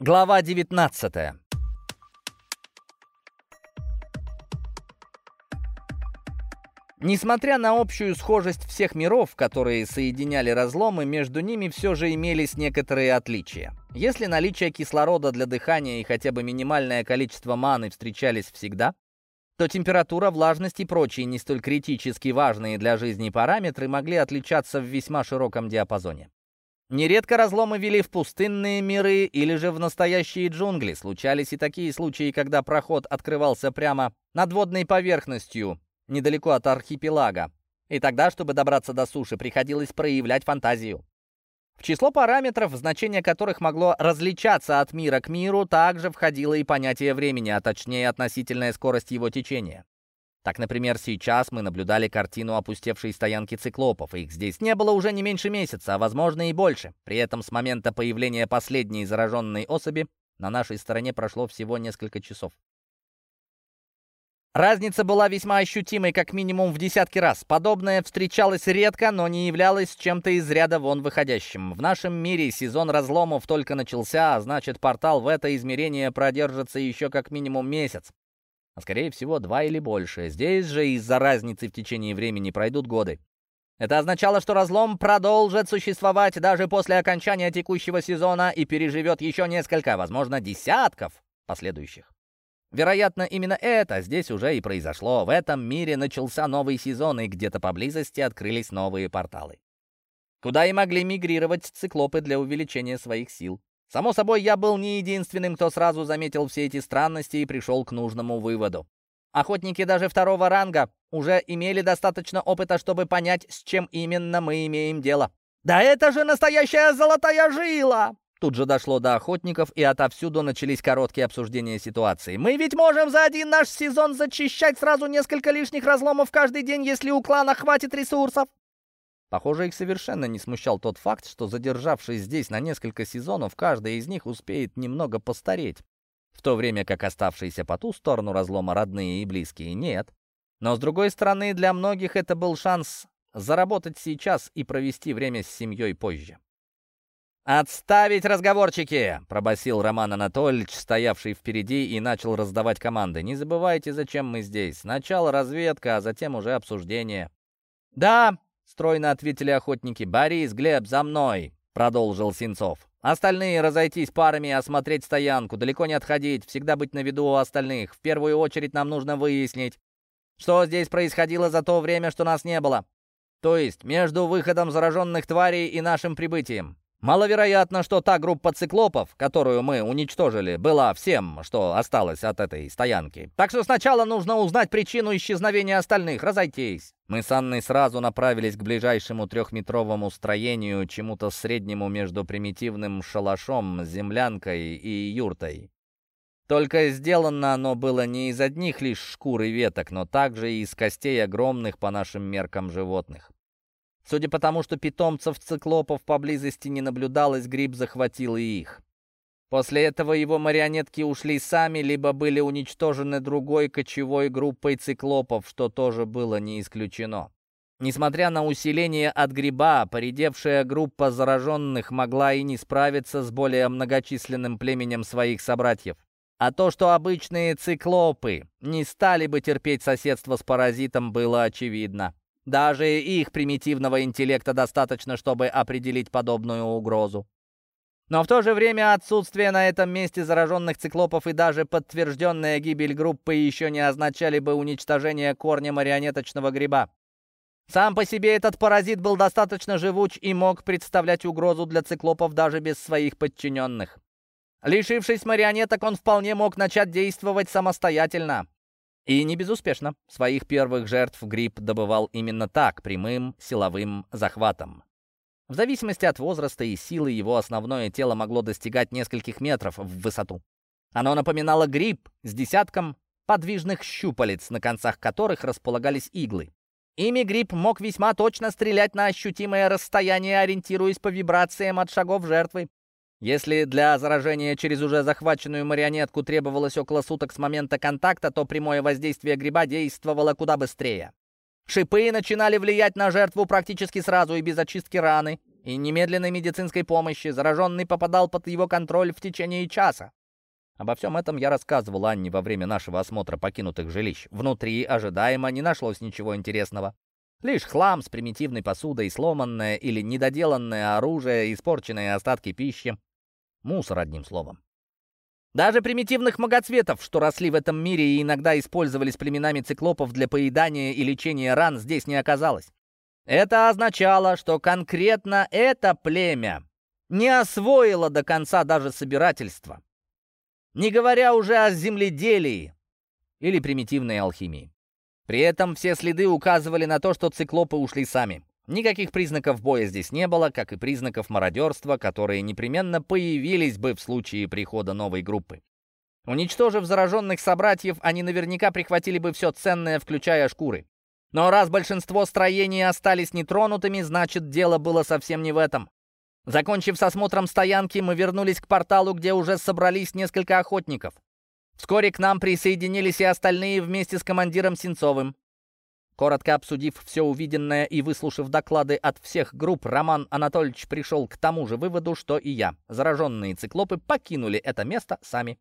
Глава 19 Несмотря на общую схожесть всех миров, которые соединяли разломы, между ними все же имелись некоторые отличия. Если наличие кислорода для дыхания и хотя бы минимальное количество маны встречались всегда, то температура, влажность и прочие не столь критически важные для жизни параметры могли отличаться в весьма широком диапазоне. Нередко разломы вели в пустынные миры или же в настоящие джунгли. Случались и такие случаи, когда проход открывался прямо над водной поверхностью, недалеко от архипелага. И тогда, чтобы добраться до суши, приходилось проявлять фантазию. В число параметров, значение которых могло различаться от мира к миру, также входило и понятие времени, а точнее относительная скорость его течения. Так, например, сейчас мы наблюдали картину опустевшей стоянки циклопов. Их здесь не было уже не меньше месяца, а возможно и больше. При этом с момента появления последней зараженной особи на нашей стороне прошло всего несколько часов. Разница была весьма ощутимой, как минимум в десятки раз. Подобное встречалось редко, но не являлось чем-то из ряда вон выходящим. В нашем мире сезон разломов только начался, а значит, портал в это измерение продержится еще как минимум месяц а скорее всего два или больше. Здесь же из-за разницы в течение времени пройдут годы. Это означало, что разлом продолжит существовать даже после окончания текущего сезона и переживет еще несколько, возможно, десятков последующих. Вероятно, именно это здесь уже и произошло. В этом мире начался новый сезон, и где-то поблизости открылись новые порталы. Куда и могли мигрировать циклопы для увеличения своих сил. Само собой, я был не единственным, кто сразу заметил все эти странности и пришел к нужному выводу. Охотники даже второго ранга уже имели достаточно опыта, чтобы понять, с чем именно мы имеем дело. «Да это же настоящая золотая жила!» Тут же дошло до охотников, и отовсюду начались короткие обсуждения ситуации. «Мы ведь можем за один наш сезон зачищать сразу несколько лишних разломов каждый день, если у клана хватит ресурсов!» Похоже, их совершенно не смущал тот факт, что задержавшись здесь на несколько сезонов, каждый из них успеет немного постареть, в то время как оставшиеся по ту сторону разлома родные и близкие нет. Но, с другой стороны, для многих это был шанс заработать сейчас и провести время с семьей позже. «Отставить разговорчики!» — пробасил Роман Анатольевич, стоявший впереди, и начал раздавать команды. «Не забывайте, зачем мы здесь. Сначала разведка, а затем уже обсуждение». «Да, Стройно ответили охотники. «Борис, Глеб, за мной!» — продолжил Синцов. «Остальные разойтись парами осмотреть стоянку. Далеко не отходить, всегда быть на виду у остальных. В первую очередь нам нужно выяснить, что здесь происходило за то время, что нас не было. То есть между выходом зараженных тварей и нашим прибытием. Маловероятно, что та группа циклопов, которую мы уничтожили, была всем, что осталось от этой стоянки. Так что сначала нужно узнать причину исчезновения остальных, разойтись. Мы с Анной сразу направились к ближайшему трехметровому строению, чему-то среднему между примитивным шалашом, землянкой и юртой. Только сделано оно было не из одних лишь шкур и веток, но также и из костей огромных по нашим меркам животных. Судя по тому, что питомцев циклопов поблизости не наблюдалось, гриб захватил и их. После этого его марионетки ушли сами, либо были уничтожены другой кочевой группой циклопов, что тоже было не исключено. Несмотря на усиление от гриба, поредевшая группа зараженных могла и не справиться с более многочисленным племенем своих собратьев. А то, что обычные циклопы не стали бы терпеть соседство с паразитом, было очевидно. Даже их примитивного интеллекта достаточно, чтобы определить подобную угрозу. Но в то же время отсутствие на этом месте зараженных циклопов и даже подтвержденная гибель группы еще не означали бы уничтожение корня марионеточного гриба. Сам по себе этот паразит был достаточно живуч и мог представлять угрозу для циклопов даже без своих подчиненных. Лишившись марионеток, он вполне мог начать действовать самостоятельно. И не безуспешно. Своих первых жертв гриб добывал именно так, прямым силовым захватом. В зависимости от возраста и силы его основное тело могло достигать нескольких метров в высоту. Оно напоминало гриб с десятком подвижных щупалец, на концах которых располагались иглы. Ими гриб мог весьма точно стрелять на ощутимое расстояние, ориентируясь по вибрациям от шагов жертвы. Если для заражения через уже захваченную марионетку требовалось около суток с момента контакта, то прямое воздействие гриба действовало куда быстрее. Шипы начинали влиять на жертву практически сразу и без очистки раны. и немедленной медицинской помощи. Зараженный попадал под его контроль в течение часа. Обо всем этом я рассказывал Анне во время нашего осмотра покинутых жилищ. Внутри ожидаемо не нашлось ничего интересного. Лишь хлам с примитивной посудой, сломанное или недоделанное оружие, испорченные остатки пищи. Мусор, одним словом. Даже примитивных многоцветов, что росли в этом мире и иногда использовались племенами циклопов для поедания и лечения ран, здесь не оказалось. Это означало, что конкретно это племя не освоило до конца даже собирательство, не говоря уже о земледелии или примитивной алхимии. При этом все следы указывали на то, что циклопы ушли сами. Никаких признаков боя здесь не было, как и признаков мародерства, которые непременно появились бы в случае прихода новой группы. Уничтожив зараженных собратьев, они наверняка прихватили бы все ценное, включая шкуры. Но раз большинство строений остались нетронутыми, значит, дело было совсем не в этом. Закончив с осмотром стоянки, мы вернулись к порталу, где уже собрались несколько охотников. Вскоре к нам присоединились и остальные вместе с командиром Сенцовым. Коротко обсудив все увиденное и выслушав доклады от всех групп, Роман Анатольевич пришел к тому же выводу, что и я. Зараженные циклопы покинули это место сами.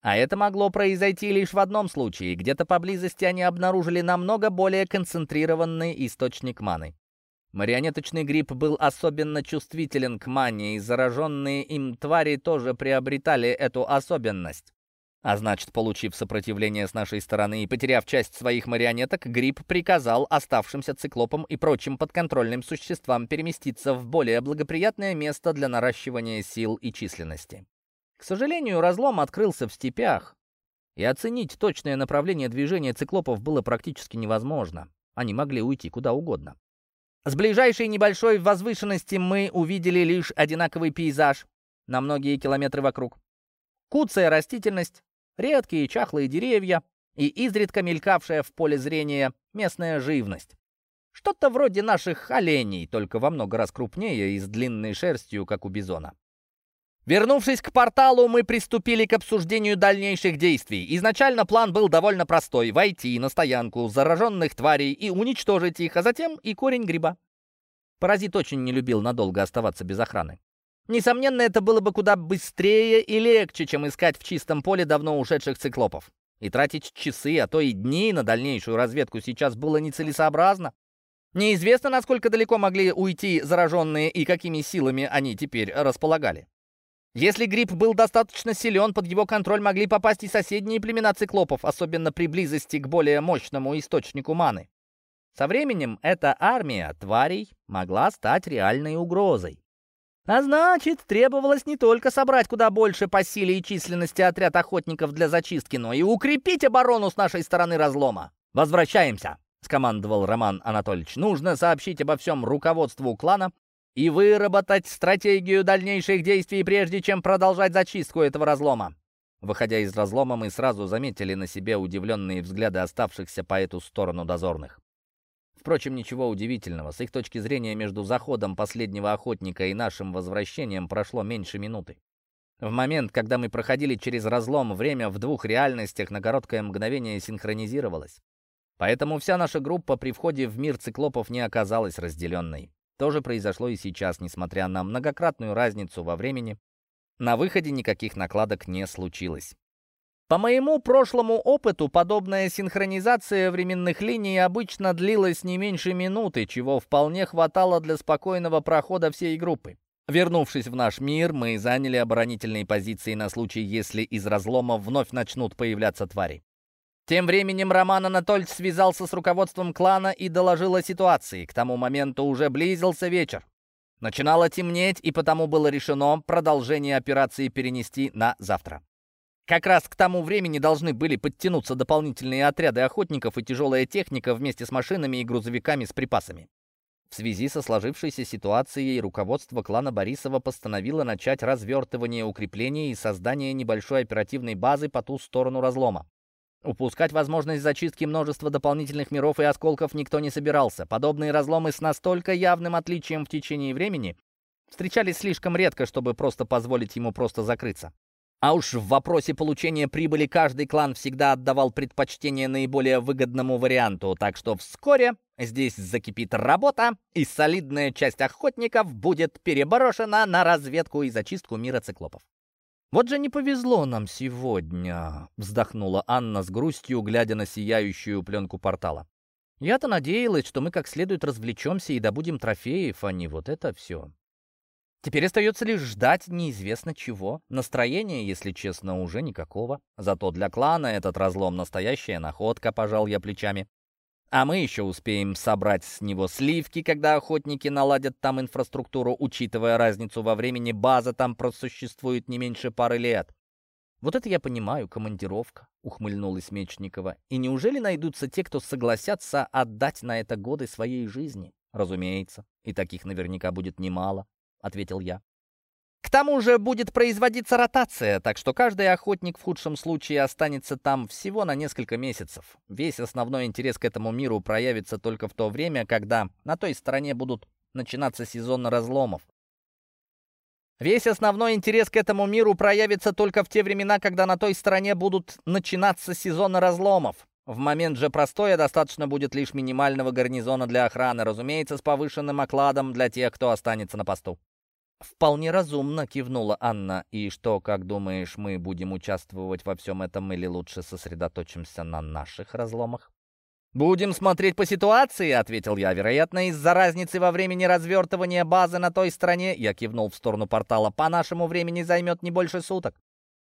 А это могло произойти лишь в одном случае. Где-то поблизости они обнаружили намного более концентрированный источник маны. Марионеточный гриб был особенно чувствителен к мане, и зараженные им твари тоже приобретали эту особенность. А значит, получив сопротивление с нашей стороны и потеряв часть своих марионеток, Гриб приказал оставшимся циклопам и прочим подконтрольным существам переместиться в более благоприятное место для наращивания сил и численности. К сожалению, разлом открылся в степях, и оценить точное направление движения циклопов было практически невозможно. Они могли уйти куда угодно. С ближайшей небольшой возвышенности мы увидели лишь одинаковый пейзаж на многие километры вокруг. Куцая растительность, редкие чахлые деревья и изредка мелькавшая в поле зрения местная живность. Что-то вроде наших оленей, только во много раз крупнее и с длинной шерстью, как у бизона. Вернувшись к порталу, мы приступили к обсуждению дальнейших действий. Изначально план был довольно простой — войти на стоянку зараженных тварей и уничтожить их, а затем и корень гриба. Паразит очень не любил надолго оставаться без охраны. Несомненно, это было бы куда быстрее и легче, чем искать в чистом поле давно ушедших циклопов. И тратить часы, а то и дни на дальнейшую разведку сейчас было нецелесообразно. Неизвестно, насколько далеко могли уйти зараженные и какими силами они теперь располагали. Если гриб был достаточно силен, под его контроль могли попасть и соседние племена циклопов, особенно при близости к более мощному источнику маны. Со временем эта армия тварей могла стать реальной угрозой. А значит, требовалось не только собрать куда больше по силе и численности отряд охотников для зачистки, но и укрепить оборону с нашей стороны разлома. «Возвращаемся», — скомандовал Роман Анатольевич. «Нужно сообщить обо всем руководству клана и выработать стратегию дальнейших действий, прежде чем продолжать зачистку этого разлома». Выходя из разлома, мы сразу заметили на себе удивленные взгляды оставшихся по эту сторону дозорных. Впрочем, ничего удивительного. С их точки зрения, между заходом последнего охотника и нашим возвращением прошло меньше минуты. В момент, когда мы проходили через разлом, время в двух реальностях на короткое мгновение синхронизировалось. Поэтому вся наша группа при входе в мир циклопов не оказалась разделенной. То же произошло и сейчас, несмотря на многократную разницу во времени. На выходе никаких накладок не случилось. По моему прошлому опыту, подобная синхронизация временных линий обычно длилась не меньше минуты, чего вполне хватало для спокойного прохода всей группы. Вернувшись в наш мир, мы заняли оборонительные позиции на случай, если из разлома вновь начнут появляться твари. Тем временем Роман Анатольевич связался с руководством клана и доложил о ситуации. К тому моменту уже близился вечер. Начинало темнеть, и потому было решено продолжение операции перенести на завтра. Как раз к тому времени должны были подтянуться дополнительные отряды охотников и тяжелая техника вместе с машинами и грузовиками с припасами. В связи со сложившейся ситуацией руководство клана Борисова постановило начать развертывание укреплений и создание небольшой оперативной базы по ту сторону разлома. Упускать возможность зачистки множества дополнительных миров и осколков никто не собирался. Подобные разломы с настолько явным отличием в течение времени встречались слишком редко, чтобы просто позволить ему просто закрыться. А уж в вопросе получения прибыли каждый клан всегда отдавал предпочтение наиболее выгодному варианту, так что вскоре здесь закипит работа, и солидная часть охотников будет переброшена на разведку и зачистку мира циклопов. «Вот же не повезло нам сегодня», — вздохнула Анна с грустью, глядя на сияющую пленку портала. «Я-то надеялась, что мы как следует развлечемся и добудем трофеев, а не вот это все. Теперь остается лишь ждать неизвестно чего. Настроение, если честно, уже никакого. Зато для клана этот разлом настоящая находка, пожал я плечами. А мы еще успеем собрать с него сливки, когда охотники наладят там инфраструктуру, учитывая разницу во времени, база там просуществует не меньше пары лет. «Вот это я понимаю, командировка», — ухмыльнулась Мечникова. «И неужели найдутся те, кто согласятся отдать на это годы своей жизни?» «Разумеется, и таких наверняка будет немало. — ответил я. К тому же будет производиться ротация, так что каждый охотник в худшем случае останется там всего на несколько месяцев. Весь основной интерес к этому миру проявится только в то время, когда на той стороне будут начинаться сезоны разломов. Весь основной интерес к этому миру проявится только в те времена, когда на той стороне будут начинаться сезоны разломов. В момент же простоя достаточно будет лишь минимального гарнизона для охраны, разумеется, с повышенным окладом для тех, кто останется на посту. «Вполне разумно», — кивнула Анна. «И что, как думаешь, мы будем участвовать во всем этом или лучше сосредоточимся на наших разломах?» «Будем смотреть по ситуации», — ответил я. «Вероятно, из-за разницы во времени развертывания базы на той стороне, я кивнул в сторону портала, по нашему времени займет не больше суток.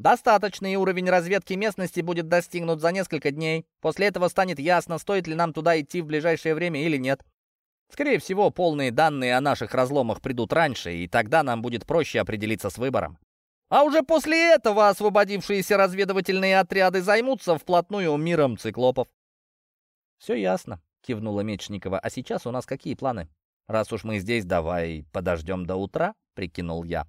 Достаточный уровень разведки местности будет достигнут за несколько дней. После этого станет ясно, стоит ли нам туда идти в ближайшее время или нет. Скорее всего, полные данные о наших разломах придут раньше, и тогда нам будет проще определиться с выбором. А уже после этого освободившиеся разведывательные отряды займутся вплотную миром циклопов. «Все ясно», — кивнула Мечникова. «А сейчас у нас какие планы? Раз уж мы здесь, давай подождем до утра», — прикинул я.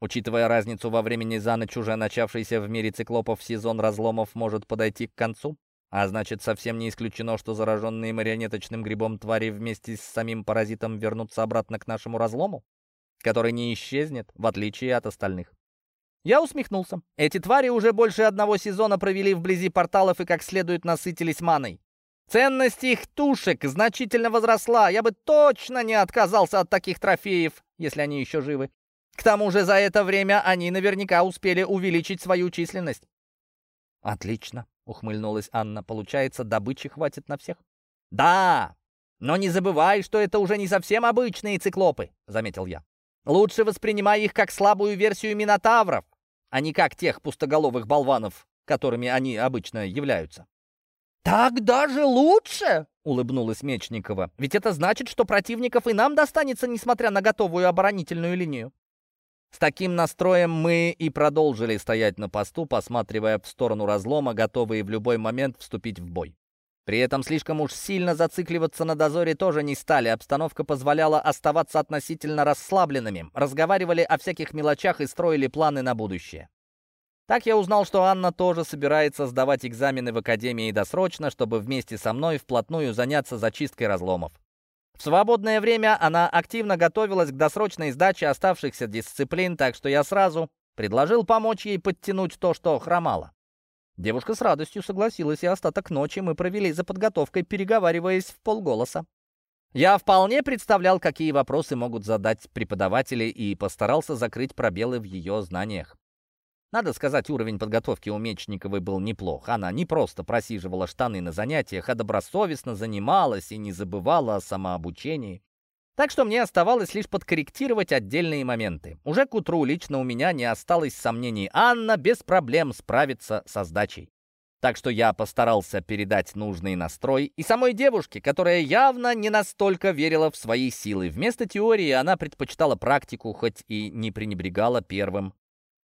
Учитывая разницу во времени за ночь, уже начавшийся в мире циклопов сезон разломов может подойти к концу. А значит, совсем не исключено, что зараженные марионеточным грибом твари вместе с самим паразитом вернутся обратно к нашему разлому, который не исчезнет, в отличие от остальных. Я усмехнулся. Эти твари уже больше одного сезона провели вблизи порталов и как следует насытились маной. Ценность их тушек значительно возросла. Я бы точно не отказался от таких трофеев, если они еще живы. К тому же за это время они наверняка успели увеличить свою численность. Отлично ухмыльнулась Анна. Получается, добычи хватит на всех? Да, но не забывай, что это уже не совсем обычные циклопы, заметил я. Лучше воспринимай их как слабую версию минотавров, а не как тех пустоголовых болванов, которыми они обычно являются. «Так даже лучше!» — улыбнулась Мечникова. «Ведь это значит, что противников и нам достанется, несмотря на готовую оборонительную линию. С таким настроем мы и продолжили стоять на посту, посматривая в сторону разлома, готовые в любой момент вступить в бой. При этом слишком уж сильно зацикливаться на дозоре тоже не стали, обстановка позволяла оставаться относительно расслабленными, разговаривали о всяких мелочах и строили планы на будущее. Так я узнал, что Анна тоже собирается сдавать экзамены в академии досрочно, чтобы вместе со мной вплотную заняться зачисткой разломов. В свободное время она активно готовилась к досрочной сдаче оставшихся дисциплин, так что я сразу предложил помочь ей подтянуть то, что хромало. Девушка с радостью согласилась, и остаток ночи мы провели за подготовкой, переговариваясь в полголоса. Я вполне представлял, какие вопросы могут задать преподаватели, и постарался закрыть пробелы в ее знаниях. Надо сказать, уровень подготовки у Мечниковой был неплох. Она не просто просиживала штаны на занятиях, а добросовестно занималась и не забывала о самообучении. Так что мне оставалось лишь подкорректировать отдельные моменты. Уже к утру лично у меня не осталось сомнений. Анна без проблем справится со сдачей. Так что я постарался передать нужный настрой и самой девушке, которая явно не настолько верила в свои силы. Вместо теории она предпочитала практику, хоть и не пренебрегала первым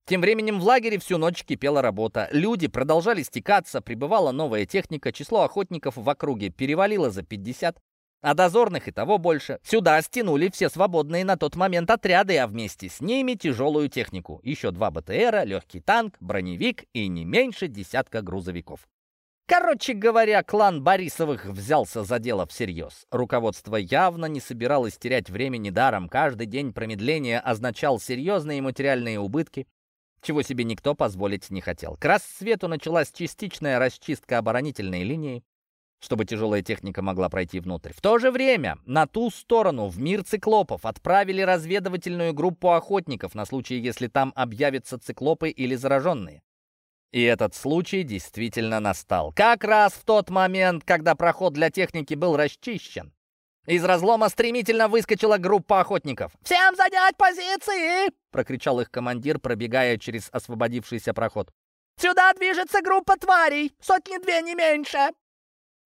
тем временем в лагере всю ночь кипела работа. Люди продолжали стекаться, прибывала новая техника, число охотников в округе перевалило за 50, а дозорных и того больше. Сюда стянули все свободные на тот момент отряды, а вместе с ними тяжелую технику. Еще два БТРа, легкий танк, броневик и не меньше десятка грузовиков. Короче говоря, клан Борисовых взялся за дело всерьез. Руководство явно не собиралось терять времени даром. Каждый день промедления означал серьезные материальные убытки, чего себе никто позволить не хотел. К рассвету началась частичная расчистка оборонительной линии, чтобы тяжелая техника могла пройти внутрь. В то же время на ту сторону, в мир циклопов, отправили разведывательную группу охотников на случай, если там объявятся циклопы или зараженные. И этот случай действительно настал. Как раз в тот момент, когда проход для техники был расчищен. Из разлома стремительно выскочила группа охотников. «Всем занять позиции!» — прокричал их командир, пробегая через освободившийся проход. «Сюда движется группа тварей! Сотни-две, не меньше!»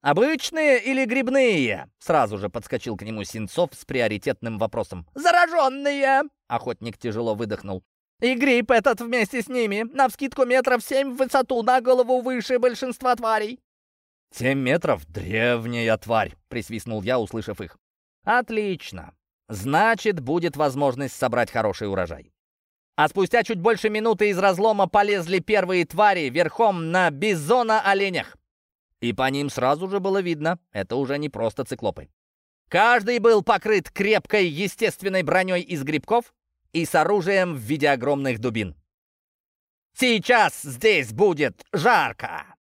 «Обычные или грибные?» — сразу же подскочил к нему Сенцов с приоритетным вопросом. «Зараженные!» — охотник тяжело выдохнул. И гриб этот вместе с ними, навскидку метров семь в высоту, на голову выше большинства тварей». «Семь метров? Древняя тварь!» — присвистнул я, услышав их. «Отлично. Значит, будет возможность собрать хороший урожай». А спустя чуть больше минуты из разлома полезли первые твари верхом на бизона-оленях. И по ним сразу же было видно, это уже не просто циклопы. Каждый был покрыт крепкой естественной броней из грибков, и с оружием в виде огромных дубин. «Сейчас здесь будет жарко!»